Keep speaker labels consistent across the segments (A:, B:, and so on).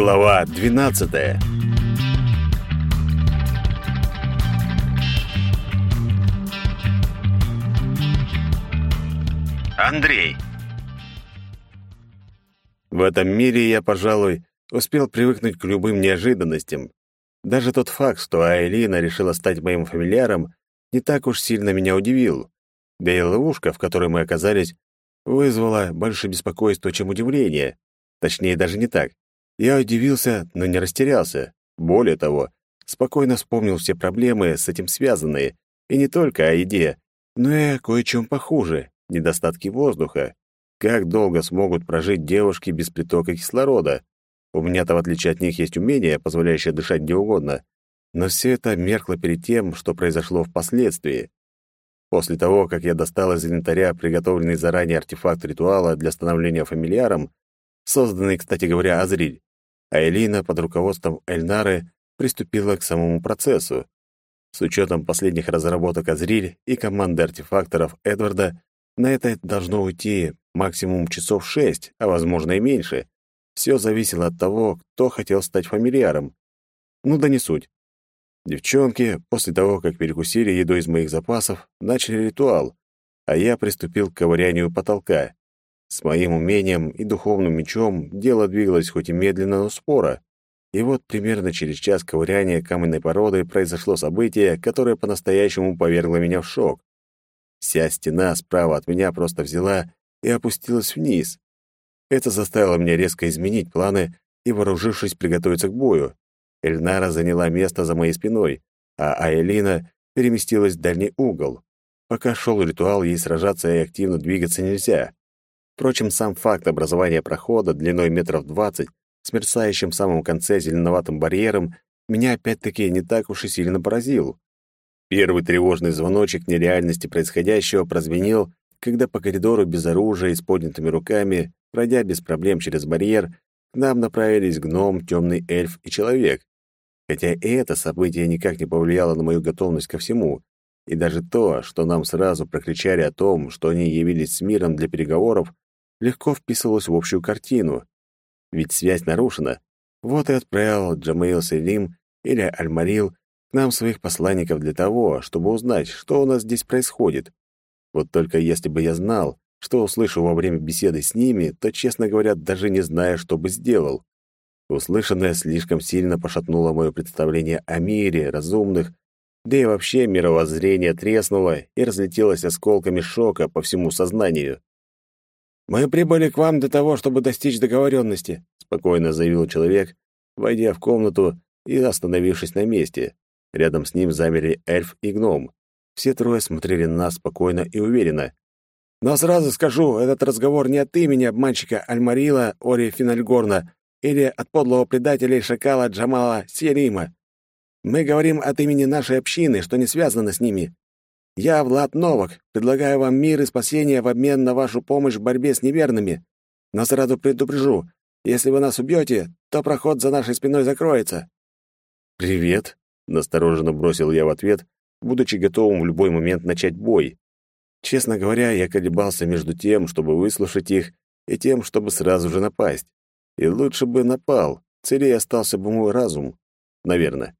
A: Глава 12. Андрей. В этом мире я, пожалуй, успел привыкнуть к любым неожиданностям. Даже тот факт, что Айлина решила стать моим фамильяром, не так уж сильно меня удивил. Да и ловушка, в которой мы оказались, вызвала больше беспокойства, чем удивление. Точнее, даже не так. Я удивился, но не растерялся. Более того, спокойно вспомнил все проблемы с этим связанные, и не только о еде, но и о кое-чем похуже — недостатки воздуха. Как долго смогут прожить девушки без притока кислорода? У меня-то, в отличие от них, есть умение, позволяющее дышать где угодно. Но все это меркло перед тем, что произошло впоследствии. После того, как я достал из инвентаря приготовленный заранее артефакт ритуала для становления фамильяром, созданный, кстати говоря, Азриль, а Элина под руководством Эльнары приступила к самому процессу. С учетом последних разработок Азриль и команды артефакторов Эдварда, на это должно уйти максимум часов шесть, а возможно и меньше. Все зависело от того, кто хотел стать фамильяром. Ну да не суть. Девчонки, после того, как перекусили едой из моих запасов, начали ритуал, а я приступил к ковырянию потолка. С моим умением и духовным мечом дело двигалось хоть и медленно, но споро. И вот примерно через час ковыряния каменной породы произошло событие, которое по-настоящему повергло меня в шок. Вся стена справа от меня просто взяла и опустилась вниз. Это заставило меня резко изменить планы и, вооружившись, приготовиться к бою. Эльнара заняла место за моей спиной, а Айлина переместилась в дальний угол. Пока шел ритуал, ей сражаться и активно двигаться нельзя. Впрочем, сам факт образования прохода длиной метров двадцать с мерцающим в самом конце зеленоватым барьером меня опять-таки не так уж и сильно поразил. Первый тревожный звоночек нереальности происходящего прозвенел, когда по коридору без оружия и с поднятыми руками, пройдя без проблем через барьер, к нам направились гном, темный эльф и человек. Хотя и это событие никак не повлияло на мою готовность ко всему, и даже то, что нам сразу прокричали о том, что они явились с миром для переговоров, легко вписывалось в общую картину. Ведь связь нарушена. Вот и отправил Джамаил Селим или Альмарил к нам своих посланников для того, чтобы узнать, что у нас здесь происходит. Вот только если бы я знал, что услышу во время беседы с ними, то, честно говоря, даже не знаю, что бы сделал. Услышанное слишком сильно пошатнуло мое представление о мире, разумных, да и вообще мировоззрение треснуло и разлетелось осколками шока по всему сознанию. «Мы прибыли к вам для того, чтобы достичь договоренности», — спокойно заявил человек, войдя в комнату и остановившись на месте. Рядом с ним замерли эльф и гном. Все трое смотрели на нас спокойно и уверенно. «Но сразу скажу, этот разговор не от имени обманщика Альмарила Ори Финальгорна или от подлого предателя шакала Джамала Серима. Мы говорим от имени нашей общины, что не связано с ними. Я, Влад Новак, предлагаю вам мир и спасение в обмен на вашу помощь в борьбе с неверными. Но сразу предупрежу, если вы нас убьете, то проход за нашей спиной закроется».
B: «Привет», — настороженно бросил я в ответ, будучи готовым в любой момент начать бой. Честно говоря, я колебался между тем, чтобы выслушать их, и тем, чтобы сразу же напасть. И лучше бы напал, целей остался бы мой разум. Наверное.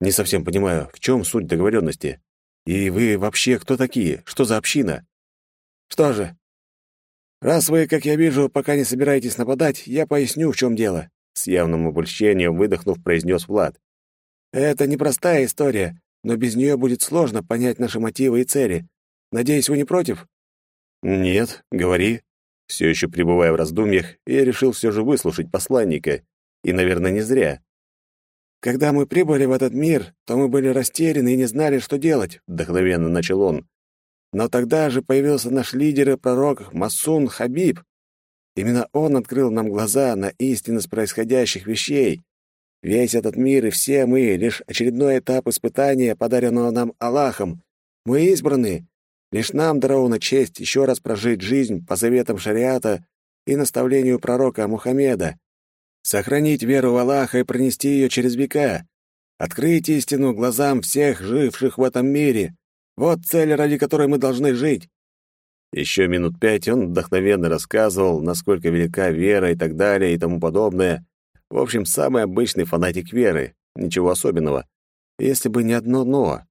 B: Не совсем понимаю, в чем суть договоренности. И вы вообще кто такие? Что за община?
A: Что же? Раз вы, как я вижу, пока не собираетесь нападать, я поясню, в чем дело. С явным обольщением выдохнув, произнес Влад. Это непростая история, но без нее будет сложно понять наши мотивы и цели. Надеюсь, вы не против?
B: Нет, говори. Все еще пребывая в раздумьях, я решил все же выслушать посланника. И, наверное, не зря.
A: Когда мы прибыли в этот мир, то мы были растеряны и не знали, что делать, вдохновенно начал он. Но тогда же появился наш лидер и пророк Масун Хабиб. Именно он открыл нам глаза на истинность происходящих вещей. Весь этот мир и все мы — лишь очередной этап испытания, подаренного нам Аллахом. Мы избраны. Лишь нам дарована честь еще раз прожить жизнь по заветам шариата и наставлению пророка Мухаммеда сохранить веру в Аллаха и пронести ее через века, открыть истину глазам всех живших в этом мире. Вот цель, ради которой мы должны жить.
B: Еще минут пять он вдохновенно рассказывал, насколько велика вера и так далее и тому подобное,
A: В общем, самый обычный фанатик веры. Ничего особенного. Если бы не одно «но».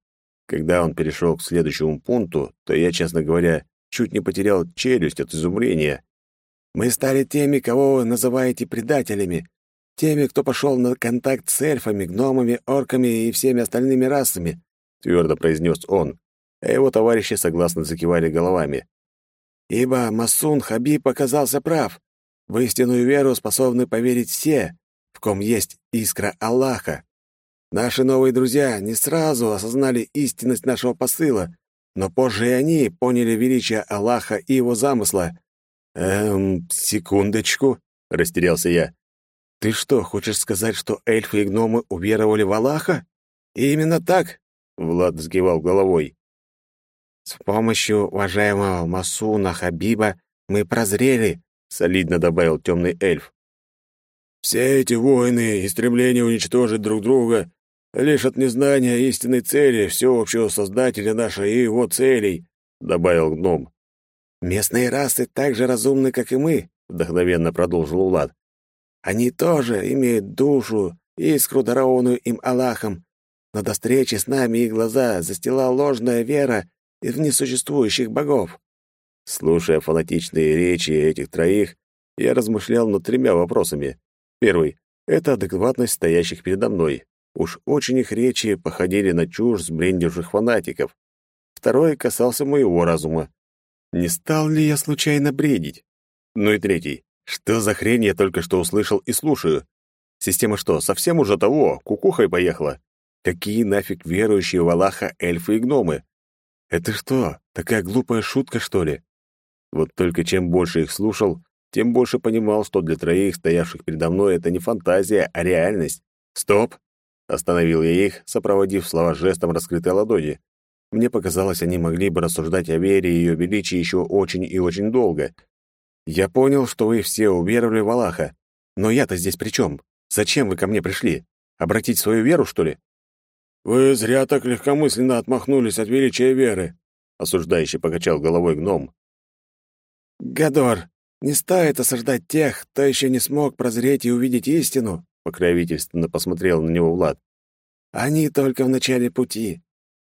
A: Когда он перешел к следующему пункту, то я, честно говоря, чуть не потерял челюсть от изумления. «Мы стали теми, кого вы называете предателями, теми, кто пошел на контакт с эльфами, гномами, орками и всеми остальными расами», — твердо произнес он, а его товарищи согласно закивали головами. «Ибо Масун Хабиб оказался прав. В истинную веру способны поверить все, в ком есть искра Аллаха. Наши новые друзья не сразу осознали истинность нашего посыла, но позже и они поняли величие Аллаха и его замысла. «Эм, секундочку», — растерялся я. «Ты что, хочешь сказать, что эльфы и гномы уверовали в Аллаха?» «Именно так», — Влад сгивал головой. «С помощью уважаемого Масуна Хабиба мы прозрели», — солидно добавил темный эльф.
B: «Все эти войны и стремления уничтожить друг друга лишь от незнания истинной цели всеобщего Создателя нашей и его целей», — добавил гном.
A: «Местные расы так же разумны, как и мы», — вдохновенно продолжил Улад. «Они тоже имеют душу, искру, дарованную им Аллахом, но до встречи с нами их глаза застила ложная вера в несуществующих богов». Слушая фанатичные речи этих троих, я размышлял над тремя вопросами. Первый — это адекватность стоящих передо мной. Уж очень их речи походили на чушь сбрендивших фанатиков. Второй касался моего разума. Не стал ли я случайно бредить? Ну и третий. Что за хрень я только что услышал и слушаю? Система что, совсем уже того, кукухой поехала? Какие нафиг верующие в Аллаха эльфы и гномы? Это что, такая глупая шутка, что ли? Вот только чем больше их слушал, тем больше понимал, что для троих, стоявших передо мной, это не фантазия, а реальность. Стоп! Остановил я их, сопроводив слова жестом раскрытой ладони. Мне показалось, они могли бы рассуждать о вере и ее величии еще очень и очень долго. Я понял, что вы все уверовали в Аллаха. Но я-то здесь при чем? Зачем вы ко мне пришли? Обратить свою веру, что ли?
B: Вы зря так легкомысленно отмахнулись от величия веры, осуждающий покачал головой гном.
A: Гадор, не стоит осуждать тех, кто еще не смог прозреть и увидеть истину, покровительственно посмотрел на него Влад. Они только в начале пути.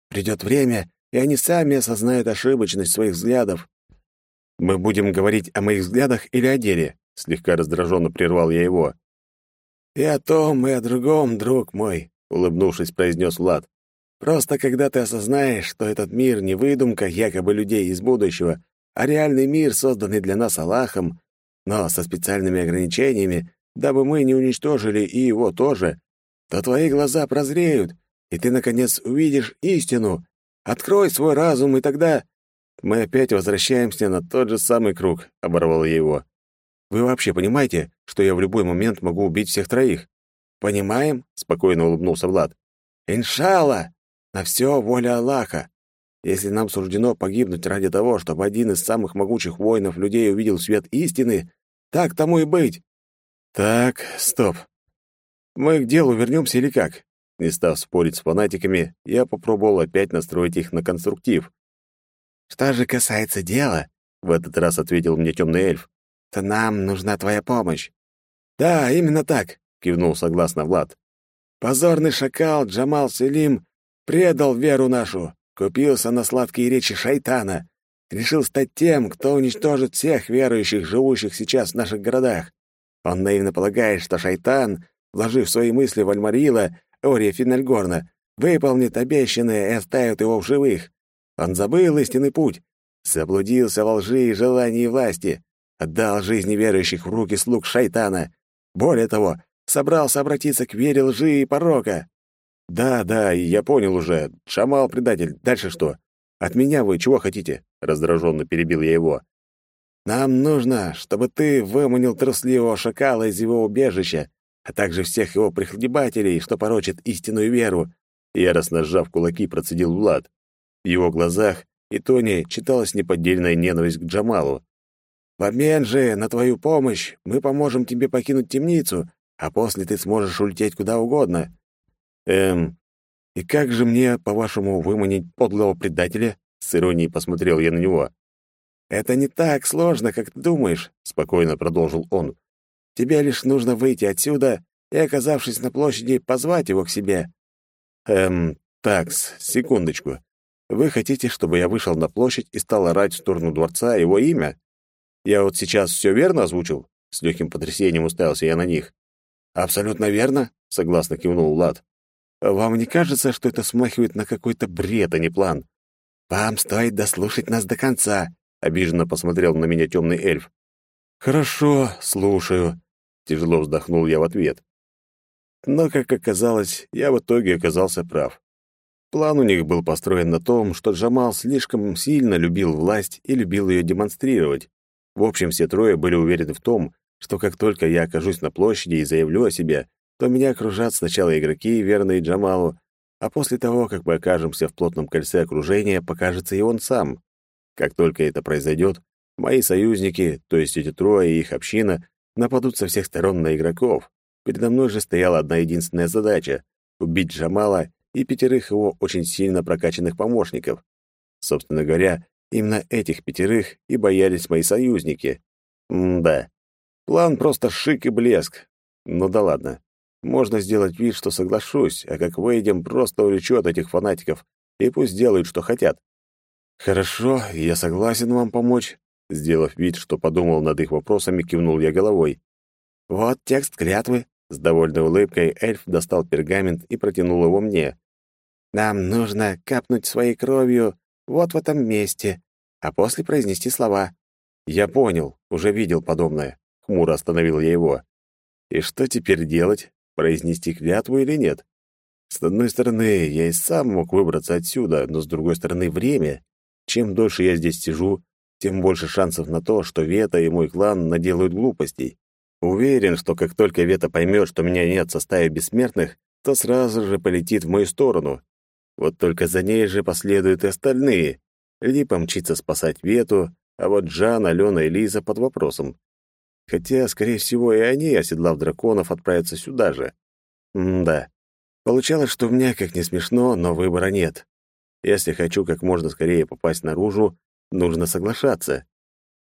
A: Придет время, и они сами осознают ошибочность своих взглядов. Мы будем говорить о моих взглядах или о деле? Слегка раздраженно прервал я его. И о том, и о другом, друг мой, улыбнувшись, произнес Влад. Просто когда ты осознаешь, что этот мир не выдумка якобы людей из будущего, а реальный мир, созданный для нас Аллахом, но со специальными ограничениями, дабы мы не уничтожили и его тоже, то твои глаза прозреют, и ты, наконец, увидишь истину. Открой свой разум, и тогда...» «Мы опять возвращаемся на тот же самый круг», — оборвал я его. «Вы вообще понимаете, что я в любой момент могу убить всех троих?» «Понимаем?» — спокойно улыбнулся Влад. «Иншалла! На все воля Аллаха. Если нам суждено погибнуть ради того, чтобы один из самых могучих воинов людей увидел свет истины, так тому и быть». «Так, стоп. Мы к делу вернемся или как?» Не став спорить с фанатиками, я попробовал опять настроить их на конструктив. «Что же касается дела», — в этот раз ответил мне темный эльф, «то нам нужна твоя помощь». «Да, именно так», — кивнул согласно Влад. «Позорный шакал Джамал Селим предал веру нашу, купился на сладкие речи шайтана, решил стать тем, кто уничтожит всех верующих, живущих сейчас в наших городах. Он наивно полагает, что шайтан, вложив свои мысли в Альмарила, Ория Финальгорна, выполнит обещанное и оставит его в живых. Он забыл истинный путь, заблудился во лжи и желании власти, отдал жизни верующих в руки слуг шайтана. Более того, собрался обратиться к вере лжи и порока. Да, да, я понял уже. Шамал предатель. Дальше что? От меня вы чего хотите? Раздраженно перебил я его. Нам нужно, чтобы ты выманил трусливого шакала из его убежища а также всех его прихлебателей, что порочат истинную веру, яростно сжав кулаки, процедил Влад. В его глазах и тоне читалась неподдельная ненависть к Джамалу. «В обмен же на твою помощь мы поможем тебе покинуть темницу, а после ты сможешь улететь куда угодно». «Эм, и как же мне, по-вашему, выманить подлого предателя?» С иронией посмотрел я на него. «Это не так сложно, как ты думаешь», — спокойно продолжил он. Тебе лишь нужно выйти отсюда и, оказавшись на площади, позвать его к себе.
B: Эм, такс, секундочку. Вы хотите, чтобы я вышел на площадь и стал орать в сторону дворца его имя? Я вот сейчас все верно озвучил? С легким потрясением уставился я на них.
A: Абсолютно верно, согласно кивнул Влад.
B: Вам не кажется, что это смахивает на какой-то бред, а не план?
A: Вам стоит дослушать нас до конца, обиженно посмотрел на меня темный эльф.
B: Хорошо, слушаю, тяжело вздохнул я в ответ. Но, как оказалось, я в итоге оказался прав. План у них был построен на том, что Джамал слишком сильно любил власть и любил ее демонстрировать. В общем, все трое были уверены в том, что как только я окажусь на площади и заявлю о себе, то меня окружат сначала игроки, верные Джамалу, а после того, как мы окажемся в плотном кольце окружения, покажется и он сам. Как только это произойдет, мои союзники, то есть эти трое и их община, нападут со всех сторон на игроков. Передо мной же стояла одна единственная задача — убить Джамала и пятерых его очень сильно прокачанных помощников. Собственно говоря, именно этих пятерых и боялись мои союзники. М-да. План просто шик и блеск. Ну да ладно. Можно сделать вид, что соглашусь, а как выйдем, просто улечу от этих фанатиков, и пусть делают, что хотят. Хорошо, я согласен вам помочь. Сделав вид, что подумал над их вопросами, кивнул я головой.
A: Вот текст клятвы.
B: С довольной улыбкой эльф достал пергамент и протянул его мне.
A: Нам нужно капнуть своей кровью вот в этом месте, а после произнести слова.
B: Я понял, уже видел подобное. Хмуро остановил я его. И что теперь делать? Произнести клятву или нет? С одной стороны, я и сам мог выбраться отсюда, но с другой стороны, время. Чем дольше я здесь сижу, тем больше шансов на то, что Вета и мой клан наделают глупостей. Уверен, что как только Вета поймет, что меня нет в составе бессмертных, то сразу же полетит в мою сторону. Вот только за ней же последуют и остальные. Ли помчится спасать Вету, а вот Жан, Алена и Лиза под вопросом. Хотя, скорее всего, и они, оседлав драконов, отправятся сюда же. М-да. Получалось, что у меня, как не смешно, но выбора нет. Если хочу как можно скорее попасть наружу, нужно соглашаться.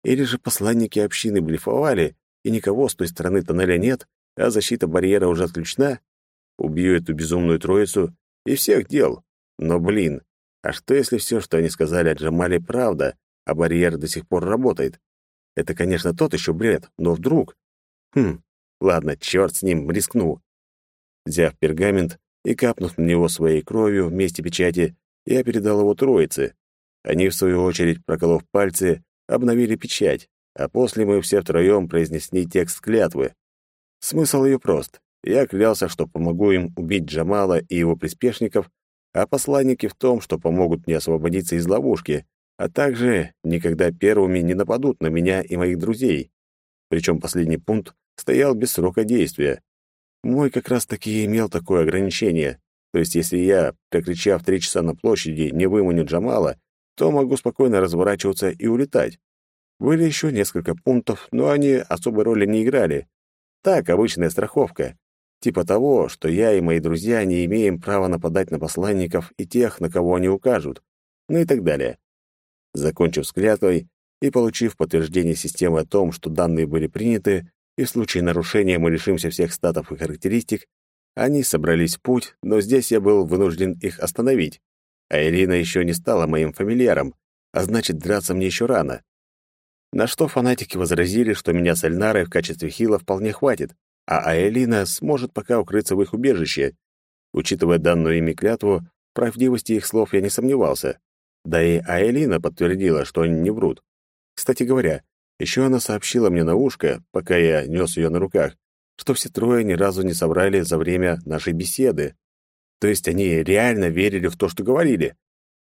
B: Или же посланники общины блефовали, и никого с той стороны тоннеля нет, а защита барьера уже отключена? Убью эту безумную троицу, и всех дел. Но, блин, а что если все, что они сказали о Джамале, правда, а барьер до сих пор работает? Это, конечно, тот еще бред, но вдруг... Хм, ладно, черт с ним, рискну. Взяв пергамент и капнув на него своей кровью вместе печати, я передал его троице. Они, в свою очередь, проколов пальцы, обновили печать, а после мы все втроем произнесли текст клятвы. Смысл ее прост. Я клялся, что помогу им убить Джамала и его приспешников, а посланники в том, что помогут мне освободиться из ловушки, а также никогда первыми не нападут на меня и моих друзей. Причем последний пункт стоял без срока действия. Мой как раз-таки имел такое ограничение. То есть если я, прокричав три часа на площади, не выманю Джамала, то могу спокойно разворачиваться и улетать. Были еще несколько пунктов, но они особой роли не играли. Так, обычная страховка. Типа того, что я и мои друзья не имеем права нападать на посланников и тех, на кого они укажут. Ну и так далее. Закончив с клятвой и получив подтверждение системы о том, что данные были приняты, и в случае нарушения мы лишимся всех статов и характеристик, они собрались в путь, но здесь я был вынужден их остановить. А Ирина еще не стала моим фамильяром, а значит, драться мне еще рано. На что фанатики возразили, что меня с Эльнарой в качестве хила вполне хватит, а Аэлина сможет пока укрыться в их убежище. Учитывая данную ими клятву, правдивости их слов я не сомневался. Да и Аэлина подтвердила, что они не врут. Кстати говоря, еще она сообщила мне на ушко, пока я нес ее на руках, что все трое ни разу не соврали за время нашей беседы. То есть они реально верили в то, что говорили.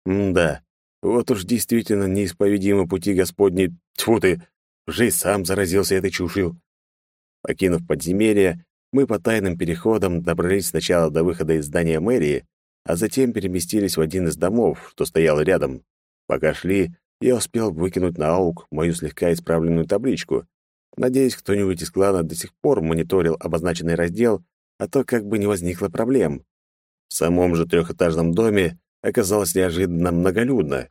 B: М-да, вот уж действительно неисповедимы пути Господни. Тьфу ты, уже и сам заразился этой чушью. Покинув подземелье, мы по тайным переходам добрались сначала до выхода из здания мэрии, а затем переместились в один из домов, что стоял рядом. Пока шли, я успел выкинуть на аук мою слегка исправленную табличку. Надеюсь, кто-нибудь из клана до сих пор мониторил обозначенный раздел, а то как бы не возникло проблем. В самом же трехэтажном доме оказалось неожиданно многолюдно.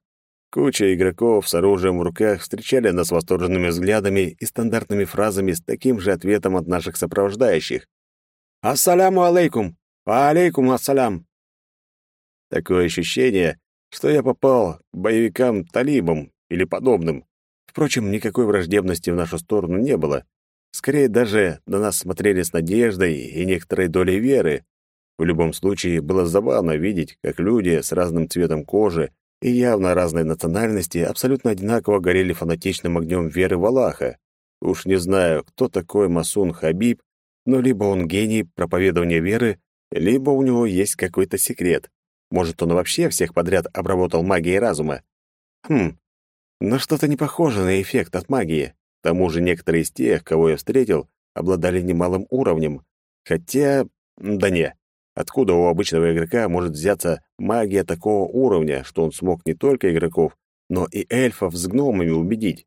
B: Куча игроков с оружием в руках встречали нас восторженными взглядами и стандартными фразами с таким же ответом от наших сопровождающих.
A: «Ассаляму алейкум! Алейкум ассалям!» Такое ощущение, что я попал к боевикам-талибам или подобным. Впрочем, никакой враждебности в нашу сторону не было. Скорее, даже на нас смотрели с надеждой и некоторой долей веры. В любом случае, было забавно видеть, как люди с разным цветом кожи и явно разной национальности абсолютно одинаково горели фанатичным огнем веры в Аллаха. Уж не знаю, кто такой Масун Хабиб, но либо он гений проповедования веры, либо у него есть какой-то секрет. Может, он вообще всех подряд обработал магией разума? Хм, но что-то не похоже на эффект от магии. К тому же некоторые из тех, кого я встретил, обладали немалым уровнем. Хотя... да не. Откуда у обычного игрока может взяться магия такого уровня, что он смог не только игроков, но и эльфов с гномами убедить?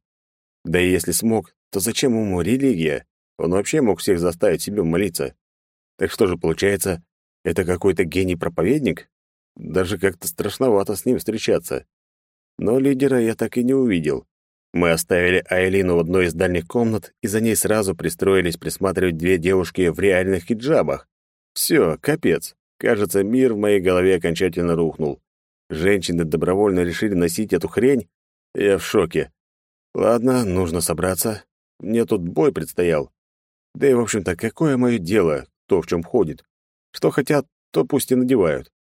A: Да и если смог, то зачем ему религия? Он вообще мог всех заставить себе молиться. Так что же получается, это какой-то гений-проповедник? Даже как-то страшновато с ним встречаться. Но лидера я так и не увидел. Мы оставили Айлину в одной из дальних комнат, и за ней сразу пристроились присматривать две девушки в реальных хиджабах. Все, капец. Кажется, мир в моей голове окончательно рухнул. Женщины добровольно решили носить эту хрень? Я в шоке. Ладно, нужно собраться. Мне тут бой предстоял. Да и, в общем-то, какое мое дело, кто в чем ходит? Что хотят, то пусть и надевают.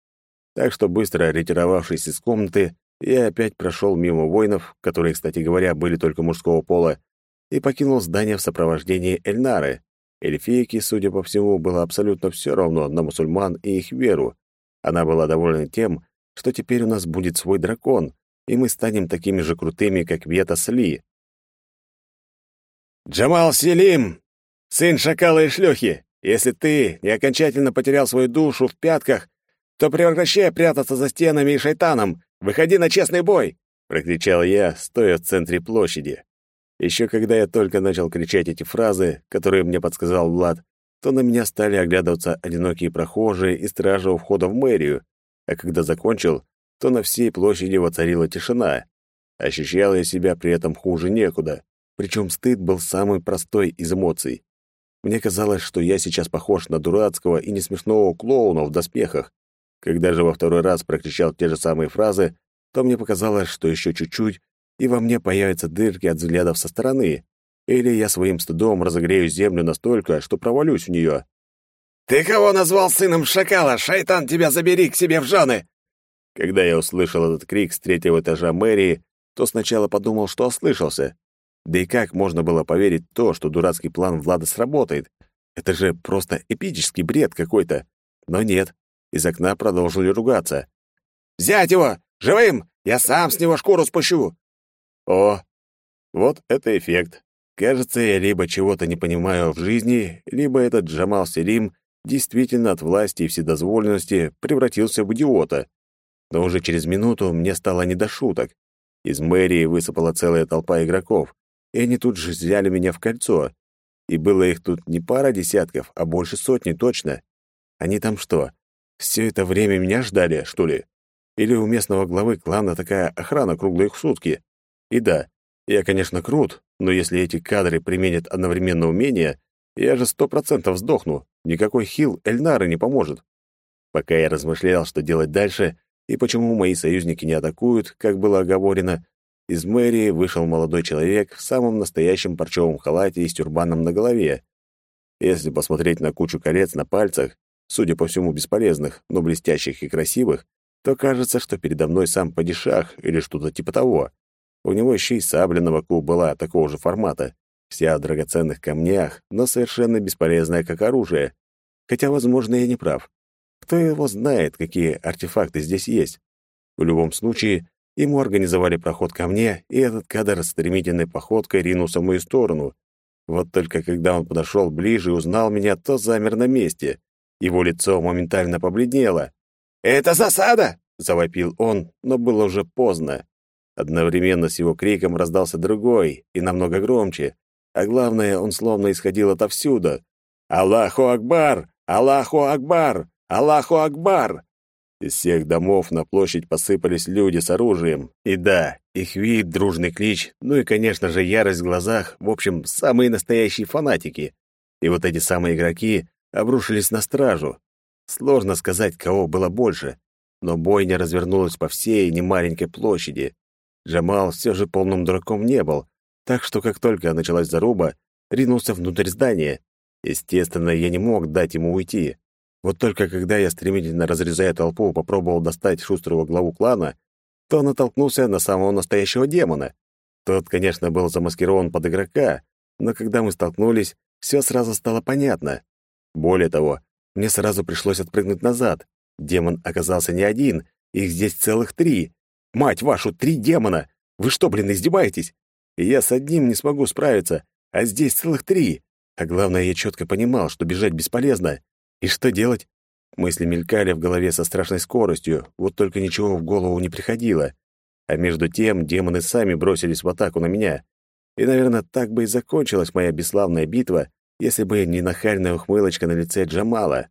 A: Так что, быстро ретировавшись из комнаты, я опять прошел мимо воинов, которые, кстати говоря, были только мужского пола, и покинул здание в сопровождении Эльнары. Эльфийке, судя по всему, было абсолютно все равно на мусульман и их веру. Она была довольна тем, что теперь у нас будет свой дракон, и мы станем такими же крутыми, как Вета Сли. «Джамал Селим, сын шакала и шлюхи, если ты не окончательно потерял свою душу в пятках, то прекращай прятаться за стенами и шайтаном, Выходи на честный бой!» — прокричал я, стоя в центре площади. Еще когда я только начал кричать эти фразы, которые мне подсказал Влад, то на меня стали оглядываться одинокие прохожие и стражи у входа в мэрию, а когда закончил, то на всей площади воцарила тишина. Ощущал я себя при этом хуже некуда, причем стыд был самый простой из эмоций. Мне казалось, что я сейчас похож на дурацкого и несмешного клоуна в доспехах, когда же во второй раз прокричал те же самые фразы, то мне показалось, что еще чуть-чуть, и во мне появятся дырки от взглядов со стороны, или я своим стыдом разогрею землю настолько, что провалюсь в нее. «Ты кого назвал сыном шакала? Шайтан, тебя забери к себе в жены!» Когда я услышал этот крик с третьего этажа мэрии, то сначала подумал, что ослышался. Да и как можно было поверить в то, что дурацкий план Влада сработает? Это же просто эпический бред какой-то. Но нет, из окна продолжили ругаться. «Взять его! Живым! Я сам с него шкуру спущу!» О, вот это эффект. Кажется, я либо чего-то не понимаю в жизни, либо этот Джамал Селим действительно от власти и вседозволенности превратился в идиота. Но уже через минуту мне стало не до шуток. Из мэрии высыпала целая толпа игроков, и они тут же взяли меня в кольцо. И было их тут не пара десятков, а больше сотни точно. Они там что, все это время меня ждали, что ли? Или у местного главы клана такая охрана круглые сутки? И да, я, конечно, крут, но если эти кадры применят одновременно умения, я же сто процентов сдохну. Никакой хил Эльнары не поможет. Пока я размышлял, что делать дальше, и почему мои союзники не атакуют, как было оговорено, из мэрии вышел молодой человек в самом настоящем парчевом халате и с тюрбаном на голове. Если посмотреть на кучу колец на пальцах, судя по всему, бесполезных, но блестящих и красивых, то кажется, что передо мной сам падишах или что-то типа того. У него еще и сабля на была такого же формата, вся в драгоценных камнях, но совершенно бесполезная как оружие. Хотя, возможно, я не прав. Кто его знает, какие артефакты здесь есть? В любом случае, ему организовали проход ко мне, и этот кадр стремительной походкой ринулся в мою сторону. Вот только когда он подошел ближе и узнал меня, то замер на месте. Его лицо моментально побледнело. «Это засада!» — завопил он, но было уже поздно. Одновременно с его криком раздался другой, и намного громче. А главное, он словно исходил отовсюду. «Аллаху Акбар! Аллаху Акбар! Аллаху Акбар!» Из всех домов на площадь посыпались люди с оружием. И да, их вид, дружный клич, ну и, конечно же, ярость в глазах, в общем, самые настоящие фанатики. И вот эти самые игроки обрушились на стражу. Сложно сказать, кого было больше, но бойня развернулась по всей немаленькой площади. Джамал все же полным дураком не был, так что как только началась заруба, ринулся внутрь здания. Естественно, я не мог дать ему уйти. Вот только когда я, стремительно разрезая толпу, попробовал достать шустрого главу клана, то натолкнулся на самого настоящего демона. Тот, конечно, был замаскирован под игрока, но когда мы столкнулись, все сразу стало понятно. Более того, мне сразу пришлось отпрыгнуть назад. Демон оказался не один, их здесь целых три. Мать вашу, три демона! Вы что, блин, издеваетесь? Я с одним не смогу справиться, а здесь целых три. А главное, я четко понимал, что бежать бесполезно. И что делать? Мысли мелькали в голове со страшной скоростью, вот только ничего в голову не приходило. А между тем демоны сами бросились в атаку на меня. И, наверное, так бы и закончилась моя бесславная битва, если бы не нахальная ухмылочка на лице Джамала.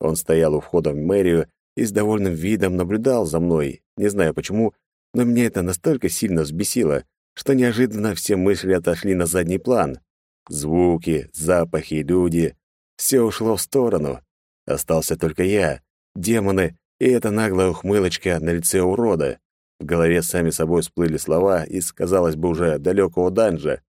A: Он стоял у входа в мэрию и с довольным видом наблюдал за мной. Не знаю почему, но меня это настолько сильно взбесило, что неожиданно все мысли отошли на задний план. Звуки, запахи, люди — все ушло в сторону. Остался только я, демоны и эта наглая ухмылочка на лице урода. В голове сами собой всплыли слова из, казалось бы, уже далекого данжа.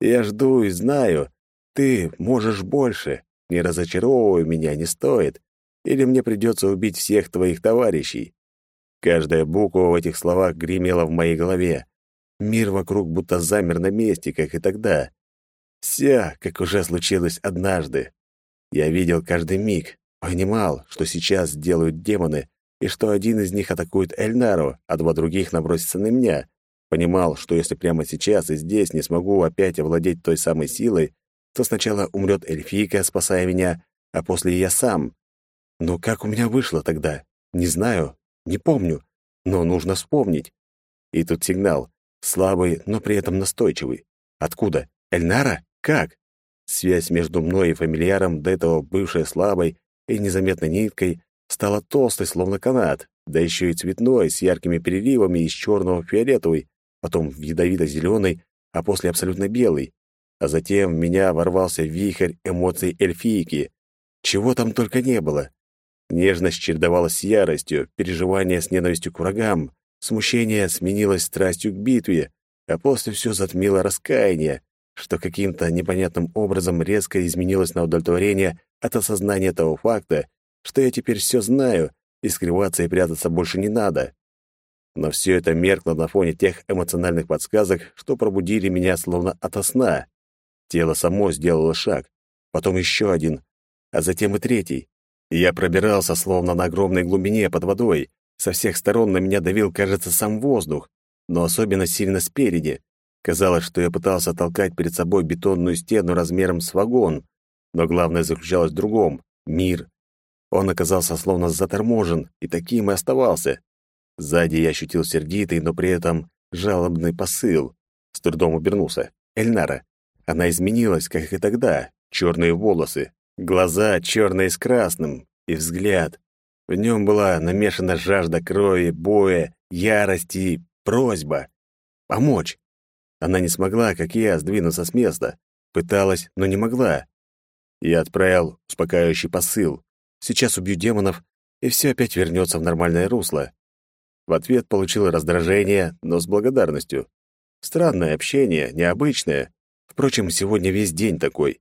A: «Я жду и знаю. Ты можешь больше. Не разочаровывай меня, не стоит. Или мне придется убить всех твоих товарищей». Каждая буква в этих словах гремела в моей голове. Мир вокруг будто замер на месте, как и тогда. Вся, как уже случилось однажды. Я видел каждый миг, понимал, что сейчас делают демоны, и что один из них атакует Эльнару, а два других набросятся на меня. Понимал, что если прямо сейчас и здесь не смогу опять овладеть той самой силой, то сначала умрет эльфийка, спасая меня, а после я сам. Но как у меня вышло тогда? Не знаю, не помню, но нужно вспомнить. И тут сигнал. Слабый, но при этом настойчивый. Откуда? Эльнара? Как? Связь между мной и фамильяром, до этого бывшая слабой и незаметной ниткой, стала толстой, словно канат, да еще и цветной, с яркими переливами из черного в фиолетовый, потом в ядовито-зеленый, а после абсолютно белый. А затем в меня ворвался вихрь эмоций эльфийки. Чего там только не было. Нежность чередовалась с яростью, переживание с ненавистью к врагам, смущение сменилось страстью к битве, а после все затмило раскаяние, что каким-то непонятным образом резко изменилось на удовлетворение от осознания того факта, что я теперь все знаю, и скрываться и прятаться больше не надо. Но все это меркло на фоне тех эмоциональных подсказок, что пробудили меня словно ото сна. Тело само сделало шаг, потом еще один, а затем и третий. Я пробирался словно на огромной глубине под водой. Со всех сторон на меня давил, кажется, сам воздух, но особенно сильно спереди. Казалось, что я пытался толкать перед собой бетонную стену размером с вагон, но главное заключалось в другом — мир. Он оказался словно заторможен, и таким и оставался. Сзади я ощутил сердитый, но при этом жалобный посыл. С трудом обернулся. Эльнара. Она изменилась, как и тогда. Черные волосы, глаза черные с красным, и взгляд. В нем была намешана жажда крови, боя, ярости просьба. Помочь. Она не смогла, как я, сдвинуться с места. Пыталась, но не могла. Я отправил успокаивающий посыл. Сейчас убью демонов, и все опять вернется в нормальное русло. В ответ получил раздражение, но с благодарностью. Странное общение, необычное. Впрочем, сегодня весь день такой.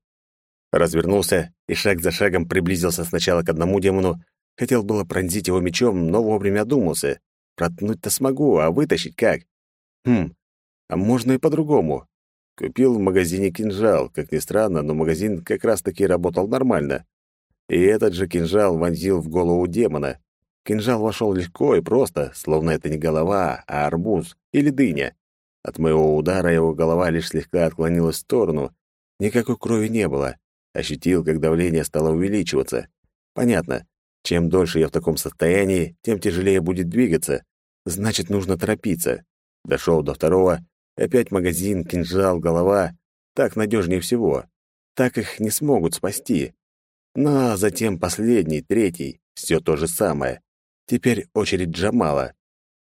A: Развернулся и шаг за шагом приблизился сначала к одному демону. Хотел было пронзить его мечом, но вовремя одумался. Проткнуть-то смогу, а вытащить как? Хм, а можно и по-другому. Купил в магазине кинжал, как ни странно, но магазин как раз-таки работал нормально. И этот же кинжал вонзил в голову демона. Кинжал вошел легко и просто, словно это не голова, а арбуз или дыня. От моего удара его голова лишь слегка отклонилась в сторону. Никакой крови не было. Ощутил, как давление стало увеличиваться. Понятно. Чем дольше я в таком состоянии, тем тяжелее будет двигаться. Значит, нужно торопиться. Дошел до второго, Опять магазин, кинжал, голова. Так надежнее всего. Так их не смогут спасти. Ну, а затем последний, третий. Все то же самое. Теперь очередь Джамала.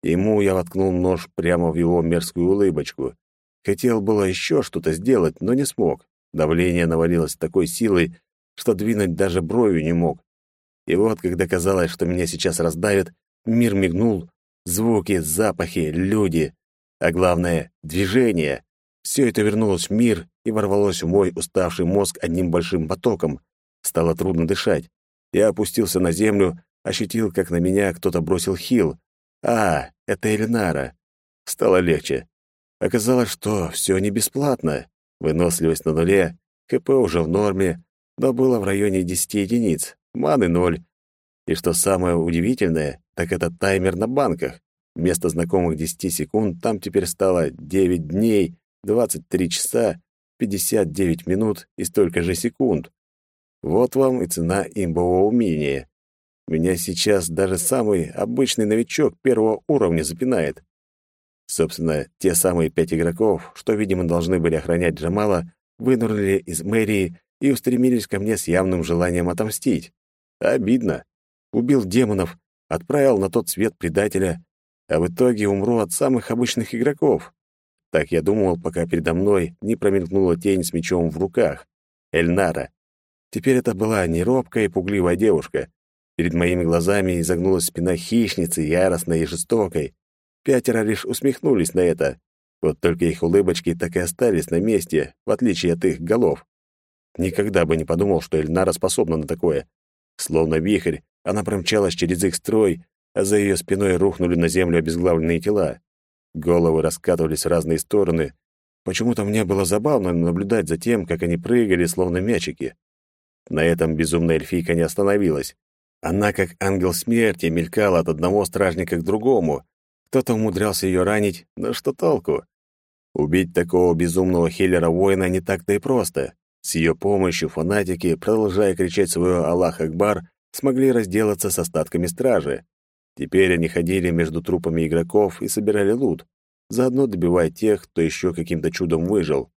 A: Ему я воткнул нож прямо в его мерзкую улыбочку. Хотел было еще что-то сделать, но не смог. Давление навалилось такой силой, что двинуть даже бровью не мог. И вот, когда казалось, что меня сейчас раздавит, мир мигнул, звуки, запахи, люди, а главное — движение. Все это вернулось в мир и ворвалось в мой уставший мозг одним большим потоком. Стало трудно дышать. Я опустился на землю, ощутил, как на меня кто-то бросил хил. А, это Элинара. Стало легче. Оказалось, что все не бесплатно. Выносливость на нуле, КП уже в норме, но было в районе 10 единиц, маны ноль. И что самое удивительное, так это таймер на банках. Вместо знакомых 10 секунд там теперь стало 9 дней, 23 часа, 59 минут и столько же секунд. Вот вам и цена имбового умения. Меня сейчас даже самый обычный новичок первого уровня запинает. Собственно, те самые пять игроков, что, видимо, должны были охранять Джамала, вынырнули из мэрии и устремились ко мне с явным желанием отомстить. Обидно. Убил демонов, отправил на тот свет предателя, а в итоге умру от самых обычных игроков. Так я думал, пока передо мной не промелькнула тень с мечом в руках. Эльнара. Теперь это была не робкая и пугливая девушка. Перед моими глазами изогнулась спина хищницы, яростной и жестокой. Пятеро лишь усмехнулись на это. Вот только их улыбочки так и остались на месте, в отличие от их голов. Никогда бы не подумал, что Эльнара способна на такое. Словно вихрь, она промчалась через их строй, а за ее спиной рухнули на землю обезглавленные тела. Головы раскатывались в разные стороны. Почему-то мне было забавно наблюдать за тем, как они прыгали, словно мячики. На этом безумная эльфийка не остановилась. Она, как ангел смерти, мелькала от одного стражника к другому. Кто-то умудрялся ее ранить, но что толку? Убить такого безумного хиллера-воина не так-то и просто. С ее помощью фанатики, продолжая кричать свое «Аллах Акбар», смогли разделаться с остатками стражи. Теперь они ходили между трупами игроков и собирали лут, заодно добивая тех, кто еще каким-то чудом выжил.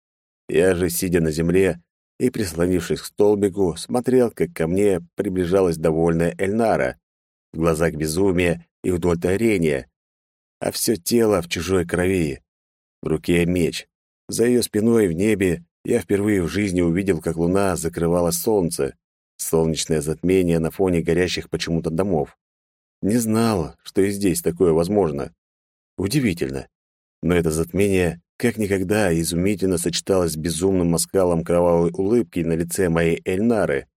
A: Я же, сидя на земле и прислонившись к столбику, смотрел, как ко мне приближалась довольная Эльнара. В глазах безумие и удовлетворение, а все тело в чужой крови. В руке меч. За ее спиной в небе я впервые в жизни увидел, как луна закрывала солнце. Солнечное затмение на фоне горящих почему-то домов. Не знал, что и здесь такое возможно. Удивительно. Но это затмение как никогда изумительно сочеталось с безумным оскалом кровавой улыбки на лице моей Эльнары.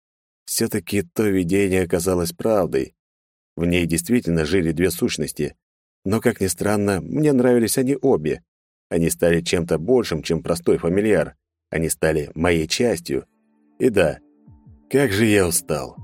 A: Все-таки то видение оказалось правдой. В ней действительно жили две сущности. Но, как ни странно, мне нравились они обе. Они стали чем-то большим, чем простой фамильяр. Они стали моей частью. И да, как же я устал.